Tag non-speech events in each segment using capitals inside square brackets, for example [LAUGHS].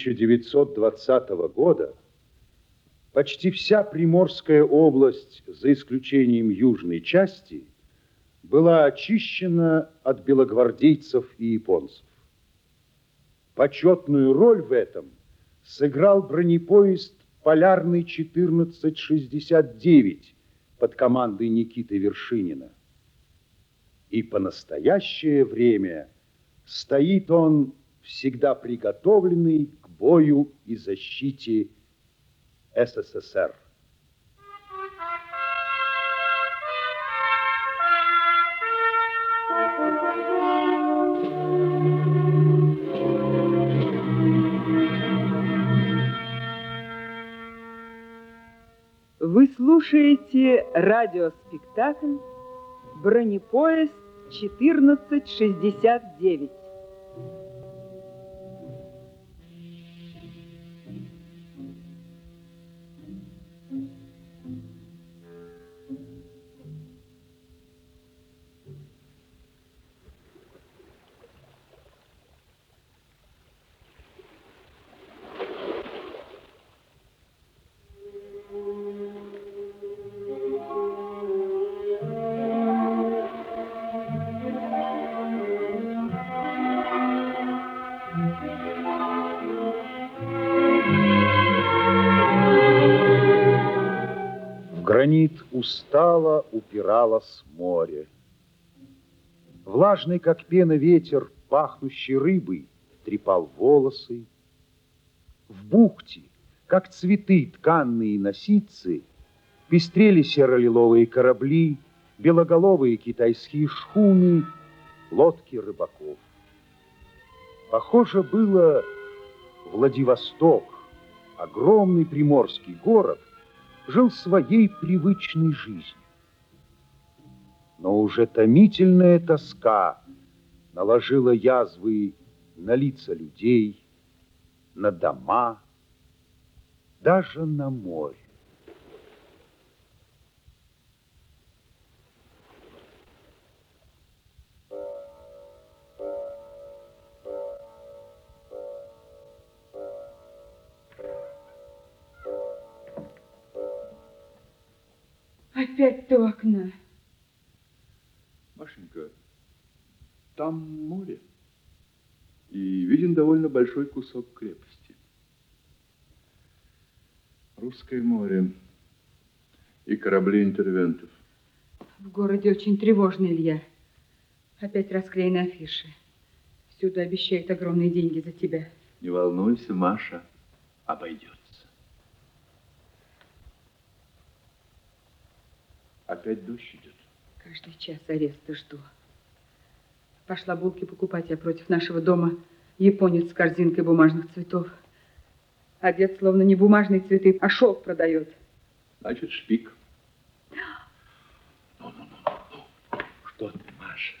концу 1920 года почти вся Приморская область, за исключением южной части, была очищена от белогвардейцев и японцев. Почетную роль в этом сыграл бронепоезд «Полярный 1469» под командой Никиты Вершинина. И по настоящее время стоит он всегда приготовленный бою и защите СССР. Вы слушаете радиоспектакль «Бронепоезд 1469». Устало упиралось море. Влажный, как пена, ветер, пахнущий рыбой, трепал волосы. В бухте, как цветы тканные носицы, пестрели серо-лиловые корабли, белоголовые китайские шхуны, лодки рыбаков. Похоже было Владивосток, огромный приморский город, жил своей привычной жизнью. Но уже томительная тоска наложила язвы на лица людей, на дома, даже на море. Опять у окна. Машенька, там море. И виден довольно большой кусок крепости. Русское море и корабли интервентов. В городе очень тревожно, Илья. Опять расклеены афиши. Всюду обещают огромные деньги за тебя. Не волнуйся, Маша, обойдется. Опять дождь идет. Каждый час ареста жду. Пошла булки покупать я против нашего дома. Японец с корзинкой бумажных цветов. Одет словно не бумажные цветы, а шелк продает. Значит, шпик. Ну, ну, ну, ну. Что ты, Маша?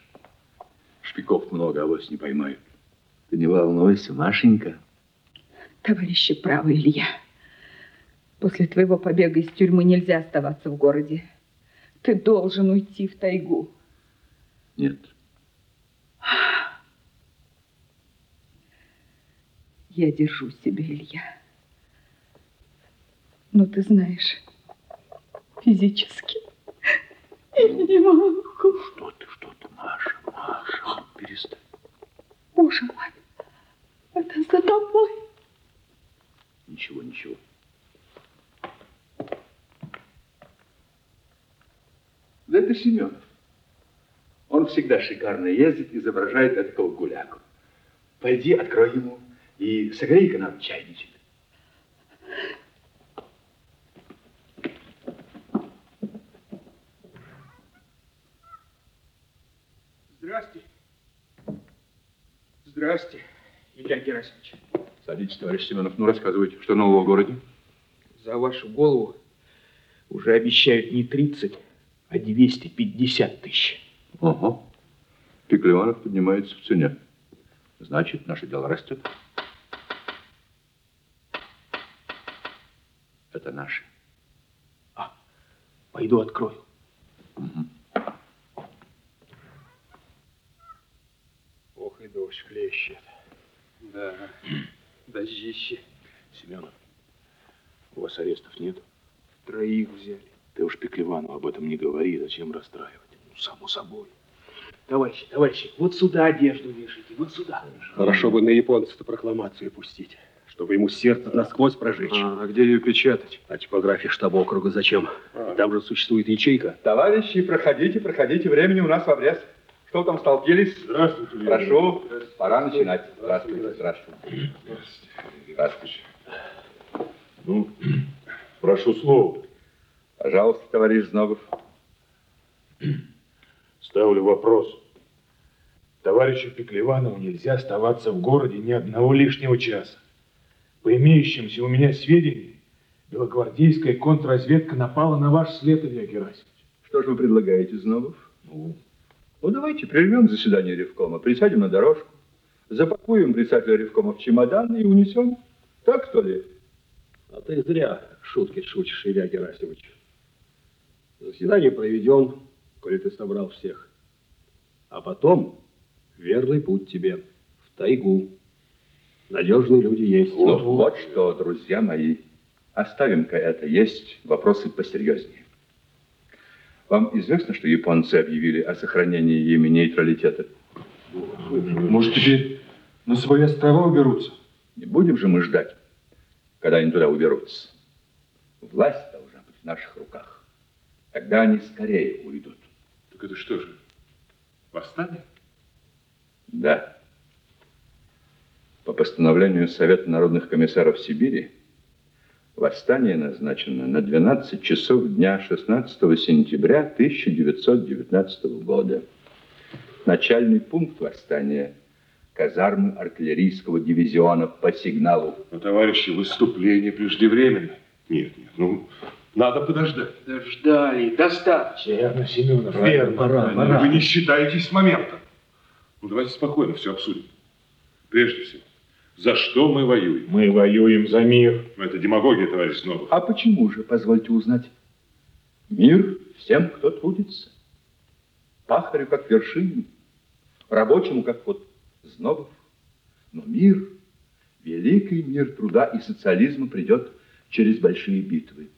Шпиков много, а авось не поймают. Ты не волнуйся, Машенька. Товарищи правы, Илья. После твоего побега из тюрьмы нельзя оставаться в городе. Ты должен уйти в тайгу. Нет. Я держу себя, Илья. Но ты знаешь, физически я не могу. Что ты, что ты, Маша, Маша, перестань. Боже мой, это за тобой. Ничего, ничего. Да это Семенов. Он всегда шикарно ездит, изображает этого гуляку. Пойди, открой ему и согрей-ка нам чайничек. Здрасте. Здрасте, Илья Герасимович. Садитесь, товарищ Семенов. Ну, рассказывайте, что нового в городе? За вашу голову уже обещают не 30, а 250 тысяч. Ага. Пеклеванов поднимается в цене. Значит, наше дело растет. Это наше. А, пойду открою. Ох и дождь хлещет. Да, дождище. Семенов, у вас арестов нет? Троих взяли. Ты уж Пеклевану об этом не говори, зачем расстраивать? Ну, само собой. Товарищи, товарищи, вот сюда одежду вешайте, вот сюда. Хорошо бы на японца-то прокламацию пустить, чтобы ему сердце насквозь прожечь. А, где ее печатать? А типография штаба округа зачем? Там же существует ячейка. Товарищи, проходите, проходите, времени у нас в обрез. Что там столпились? Здравствуйте, Прошу, пора начинать. Здравствуйте, здравствуйте. Здравствуйте. Ну, прошу слова. Пожалуйста, товарищ Знобов. Ставлю вопрос. Товарищу Пеклеванову нельзя оставаться в городе ни одного лишнего часа. По имеющимся у меня сведениям, белогвардейская контрразведка напала на ваш след, Илья Герасимович. Что же вы предлагаете, Знобов? Ну, ну давайте прервем заседание Ревкома, присядем на дорожку, запакуем председателя Ревкома в чемодан и унесем. Так, что ли? А ты зря шутки шутишь, Илья Герасимович. Заседание проведем, коли ты собрал всех. А потом верный путь тебе в тайгу. Надежные люди есть. Ну, вот что, друзья мои, оставим-ка это. Есть вопросы посерьезнее. Вам известно, что японцы объявили о сохранении ими нейтралитета? Может, теперь на свои острова уберутся? Не будем же мы ждать, когда они туда уберутся. Власть должна быть в наших руках. Тогда они скорее уйдут. Так это что же, восстание? Да. По постановлению Совета народных комиссаров Сибири, восстание назначено на 12 часов дня 16 сентября 1919 года. Начальный пункт восстания – казармы артиллерийского дивизиона по сигналу. Но, товарищи, выступление преждевременно. Нет, нет, ну, надо подождать. Да ждали, достаточно. Верно, Семенов, верно. Пора, пора. Вы не считаетесь с моментом. Ну, давайте спокойно все обсудим. Прежде всего, за что мы воюем? Мы воюем за мир. Ну, это демагогия, товарищ Снобов. А почему же, позвольте узнать? Мир всем, кто трудится. Пахарю, как вершине, рабочему, как вот Знобов. Но мир, великий мир труда и социализма придет через большие битвы.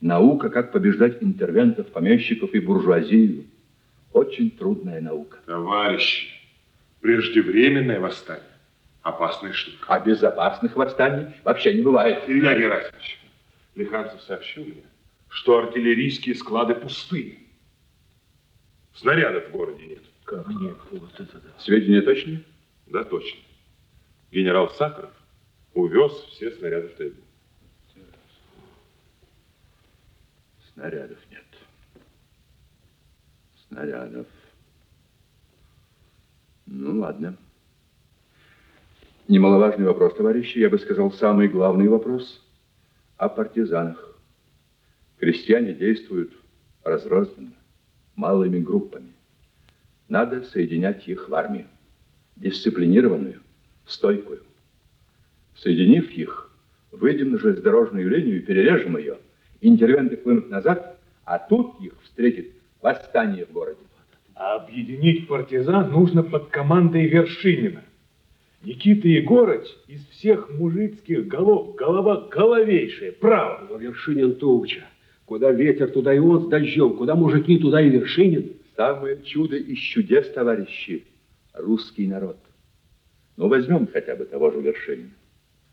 Наука, как побеждать интервентов, помещиков и буржуазию. Очень трудная наука. Товарищи, преждевременное восстание. Опасная штука. А безопасных восстаний вообще не бывает. Илья Герасимович, Лиханцев сообщил мне, что артиллерийские склады пусты. Снарядов в городе нет. Как нет? Вот это да. Сведения точные? Да, точно. Генерал Сахаров увез все снаряды в тайгу. Снарядов нет. Снарядов. Ну, ладно. Немаловажный вопрос, товарищи. Я бы сказал, самый главный вопрос о партизанах. Крестьяне действуют разрозненно, малыми группами. Надо соединять их в армию. Дисциплинированную, стойкую. Соединив их, выйдем на железнодорожную линию, перережем ее. Интервенты хлынут назад, а тут их встретит восстание в городе. А объединить партизан нужно под командой Вершинина. Никита Егорыч из всех мужицких голов голова головейшая, право. Но Вершинин Туча. Куда ветер, туда и он с дождем. Куда мужики, туда и Вершинин. Самое чудо из чудес, товарищи, русский народ. Ну, возьмем хотя бы того же Вершинина.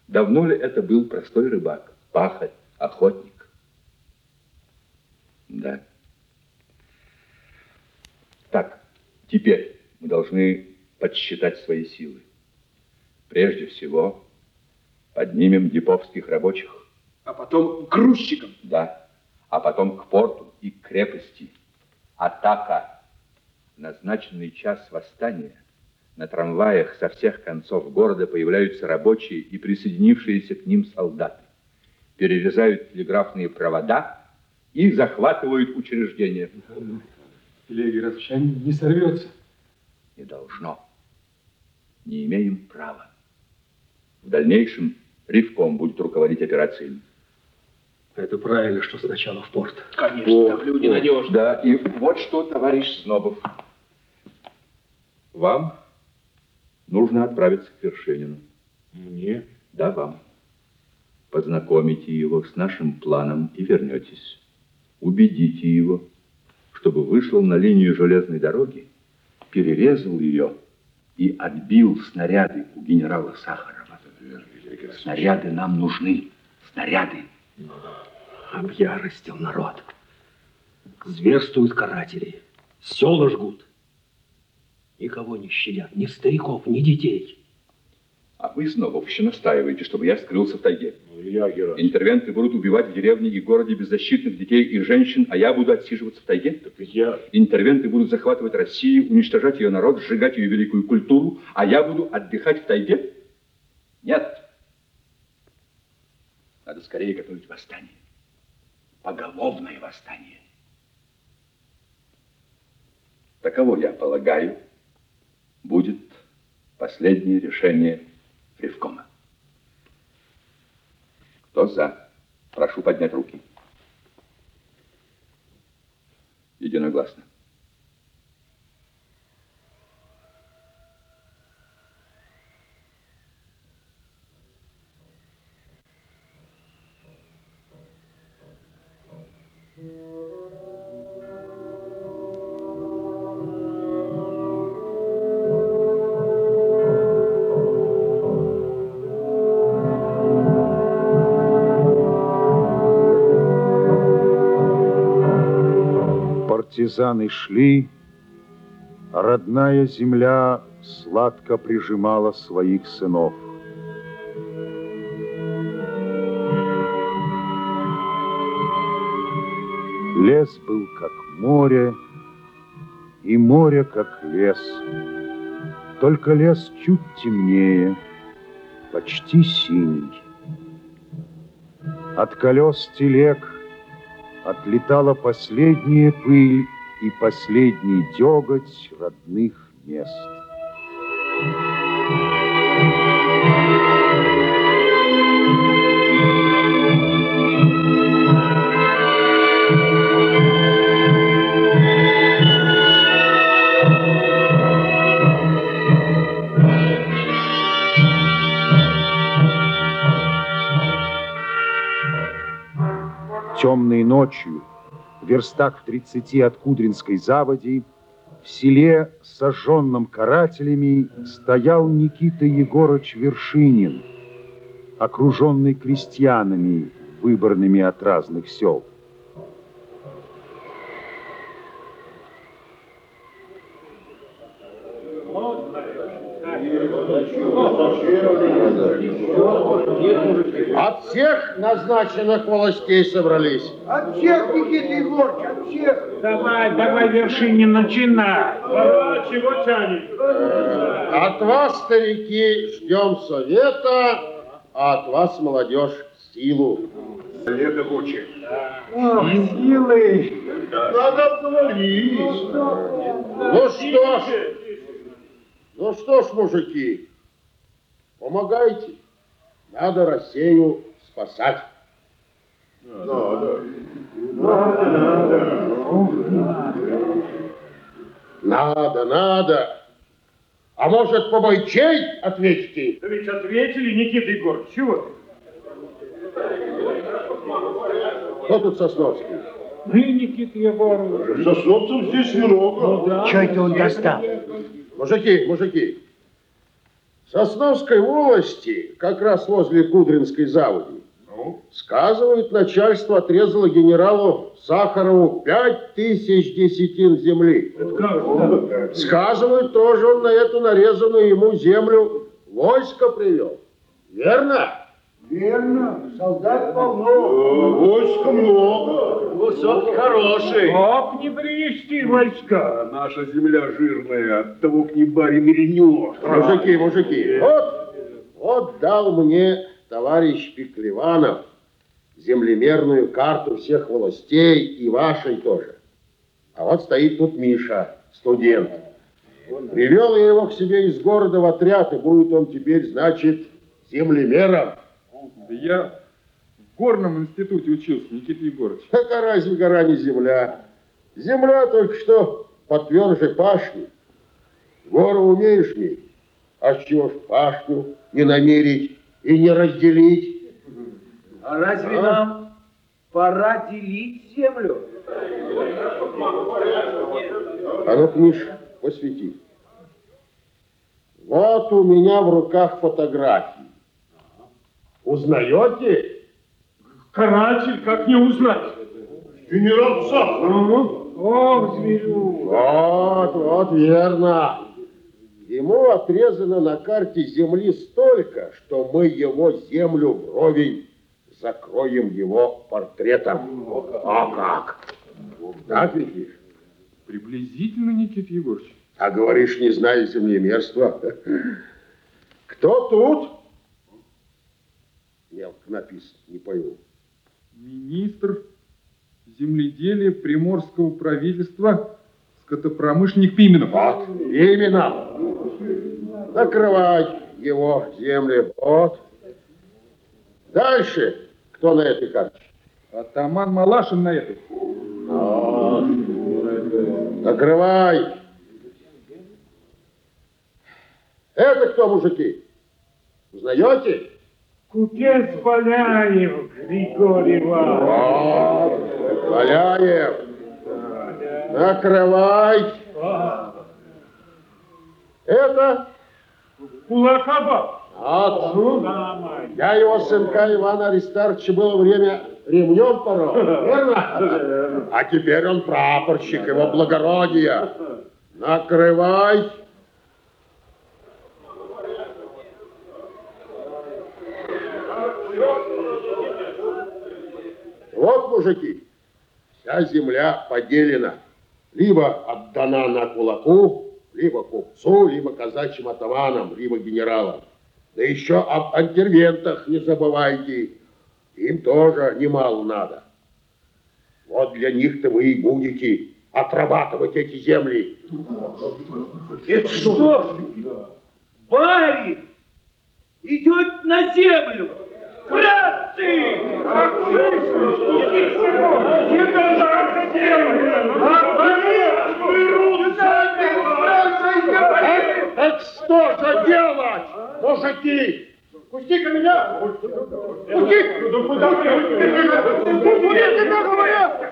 Давно ли это был простой рыбак, пахарь, охотник? Да. Так, теперь мы должны подсчитать свои силы. Прежде всего, поднимем диповских рабочих. А потом грузчиком. Да, а потом к порту и к крепости. Атака. Назначенный час восстания на трамваях со всех концов города появляются рабочие и присоединившиеся к ним солдаты. Перерезают телеграфные провода и захватывают Герасимович, а не сорвется? Не должно. Не имеем права. В дальнейшем Ривком будет руководить операциями. Это правильно, что сначала в порт. Конечно, там люди надежные. Да, и вот что, товарищ Снобов. Вам нужно отправиться к Вершинину. Мне? Да, вам. Познакомите его с нашим планом и вернетесь. Убедите его, чтобы вышел на линию железной дороги, перерезал ее и отбил снаряды у генерала Сахарова. Снаряды нам нужны. Снаряды. Объяростил народ. Зверствуют каратели. Села жгут. Никого не щадят, ни стариков, ни детей. А вы снова еще настаиваете, чтобы я скрылся в тайге. Ну, Илья Герасимович. Интервенты будут убивать в деревне и городе беззащитных детей и женщин, а я буду отсиживаться в тайге? Так я... Интервенты будут захватывать Россию, уничтожать ее народ, сжигать ее великую культуру, а я буду отдыхать в тайге? Нет. Надо скорее готовить восстание. Поголовное восстание. Таково, я полагаю, будет последнее решение Ревкома. Кто за? Прошу поднять руки. Партизаны шли, родная земля сладко прижимала своих сынов. Лес был как море, и море как лес. Только лес чуть темнее, почти синий. От колес телег отлетала последняя пыль и последний деготь родных мест. Темной ночью, в верстах в тридцати от Кудринской заводи, в селе, сожженном карателями, стоял Никита Егорыч Вершинин, окруженный крестьянами, выборными от разных сел. От всех назначенных властей собрались. От всех, Никита Егорович, от всех. Давай, давай, Вершинин, начинай. чего тянет? От вас, старики, ждем совета, а от вас, молодежь, силу. Лето учит. Ох, силы. Надо обговорить. Ну что ж, ну что ж, мужики, помогайте. Надо Россию спасать. Надо, надо. А может, побойчей ответите? Да ведь ответили, Никита Егорович, чего ты? Кто тут Сосновский? Мы, Никита Егорович. Сосновцев здесь много. Ну да. Что это он достал? Мужики, мужики, в Сосновской волости, как раз возле Кудринской заводи, сказывают, начальство отрезало генералу Сахарову пять тысяч десятин земли. Сказывают, тоже он на эту нарезанную ему землю войско привел. Верно? Верно, солдат полно. Войска много. Кусок хороший. Как не привести войска? Наша земля жирная, от того к ней баре меренешь. Мужики, мужики, вот, вот дал мне товарищ Пеклеванов землемерную карту всех властей и вашей тоже. А вот стоит тут Миша, студент. Привел я его к себе из города в отряд, и будет он теперь, значит, землемером. Да я в горном институте учился, Никита Егорович. [LAUGHS] Какая разве гора не земля? Земля только что по тверже пашни. Гору умеешь мерить, А с чего ж пашню не намерить и не разделить? А разве нам пора делить землю? А ну, книж, посвети. Вот у меня в руках фотографии. Узнаете? Каратель, как не узнать? Генерал Сахаров. Ох, зверю. Вот, вот, верно. Ему отрезано на карте земли столько, что мы его землю вровень закроем его портретом. А как? Так, видишь? Приблизительно, Никита Егорович. А говоришь, не знаю землемерства. Кто тут? Мелко написано, не пойму. Министр земледелия Приморского правительства, скотопромышленник Пименов. Вот, именно. Накрывай его земли. Вот. Дальше. Кто на этой карте? Атаман Малашин на этой. Вот. Накрывай. Это кто, мужики? Узнаете? Купец Поляев, Григорий Иванович. Вот. Валяев. Накрывай. Это? Кулакова. Самое. Я его сынка Ивана Аристарча было время ремнем порол, верно? А теперь он прапорщик, его благородия. Накрывай. Вот, мужики, вся земля поделена. Либо отдана на кулаку, либо купцу, либо казачьим атаманам, либо генералам. Да еще об интервентах не забывайте. Им тоже немало надо. Вот для них-то вы и будете отрабатывать эти земли. Это что? Барин идет на землю. Братцы! Так что же делать, мужики? Пусти-ка меня! Пусти!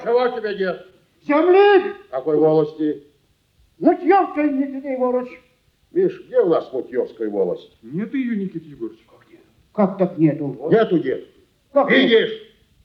Чего тебе нет? Земли! Какой волости? Мутьевка, Никита Егорович. Миш, где у нас Мутьевская волость? Нет ее, Никита Егорович. Как так нету? Нету, дед. Как Видишь,